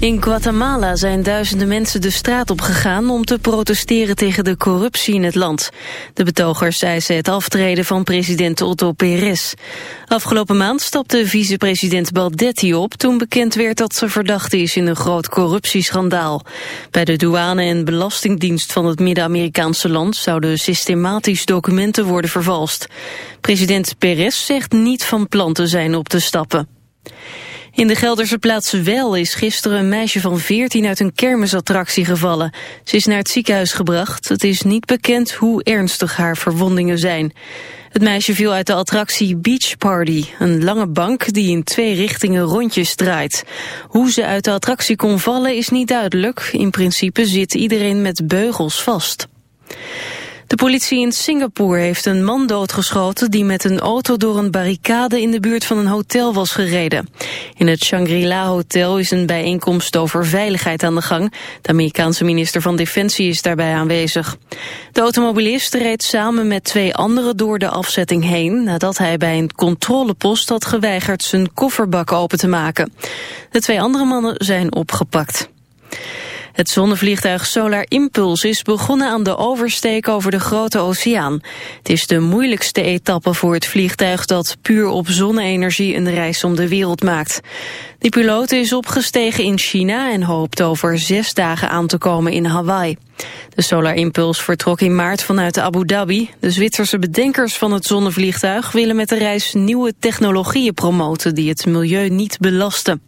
In Guatemala zijn duizenden mensen de straat op gegaan om te protesteren tegen de corruptie in het land. De betogers eisen het aftreden van president Otto Perez. Afgelopen maand stapte vicepresident Baldetti op toen bekend werd dat ze verdachte is in een groot corruptieschandaal. Bij de douane en belastingdienst van het Midden-Amerikaanse land zouden systematisch documenten worden vervalst. President Perez zegt niet van plan te zijn op te stappen. In de Gelderse plaats Wel is gisteren een meisje van 14 uit een kermisattractie gevallen. Ze is naar het ziekenhuis gebracht. Het is niet bekend hoe ernstig haar verwondingen zijn. Het meisje viel uit de attractie Beach Party, een lange bank die in twee richtingen rondjes draait. Hoe ze uit de attractie kon vallen is niet duidelijk. In principe zit iedereen met beugels vast. De politie in Singapore heeft een man doodgeschoten die met een auto door een barricade in de buurt van een hotel was gereden. In het Shangri-La Hotel is een bijeenkomst over veiligheid aan de gang. De Amerikaanse minister van Defensie is daarbij aanwezig. De automobilist reed samen met twee anderen door de afzetting heen nadat hij bij een controlepost had geweigerd zijn kofferbak open te maken. De twee andere mannen zijn opgepakt. Het zonnevliegtuig Solar Impulse is begonnen aan de oversteek over de Grote Oceaan. Het is de moeilijkste etappe voor het vliegtuig dat puur op zonne-energie een reis om de wereld maakt. Die piloot is opgestegen in China en hoopt over zes dagen aan te komen in Hawaii. De Solar Impulse vertrok in maart vanuit Abu Dhabi. De Zwitserse bedenkers van het zonnevliegtuig willen met de reis nieuwe technologieën promoten die het milieu niet belasten.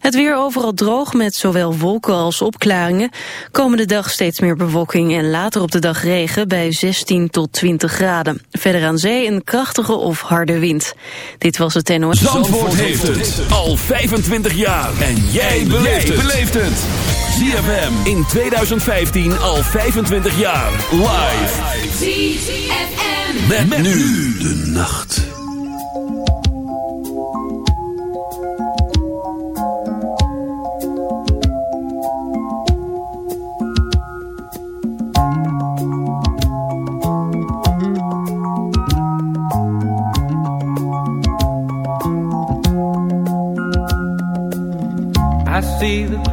Het weer overal droog met zowel wolken als opklaringen. Komende dag steeds meer bewolking en later op de dag regen bij 16 tot 20 graden. Verder aan zee een krachtige of harde wind. Dit was het NOS. Zandvoort, heeft het al 25 jaar. En jij beleeft het. ZFM in 2015 al 25 jaar. Live. ZFM. met nu de nacht.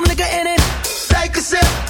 some liquor in it. Take a sip.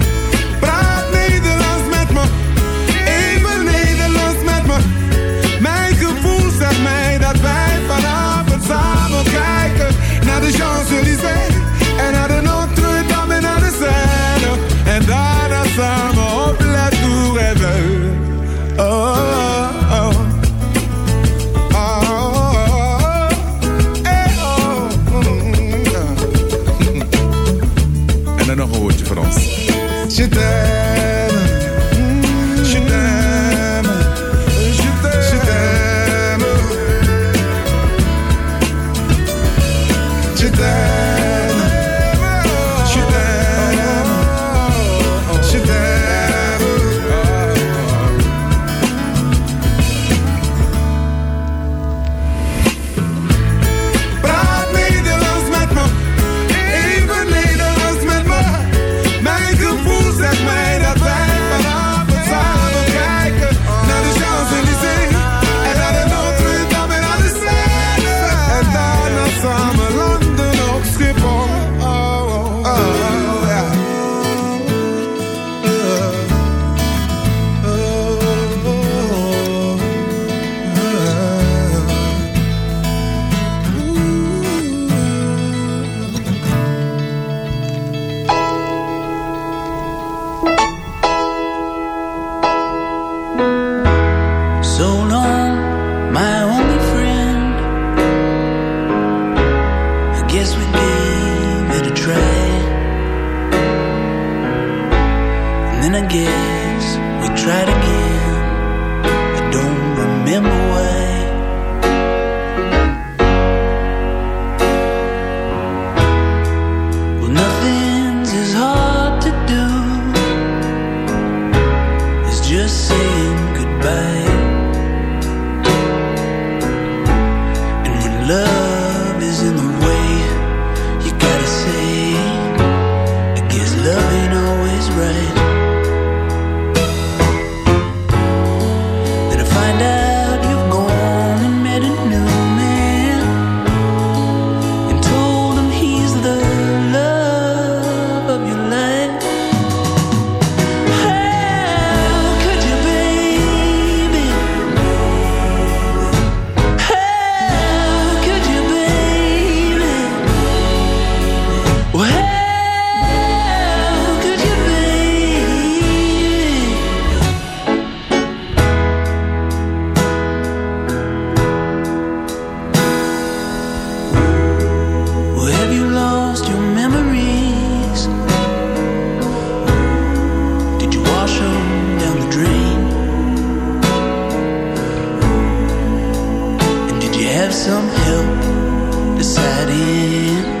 some help deciding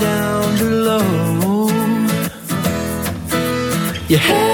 down below. You yeah.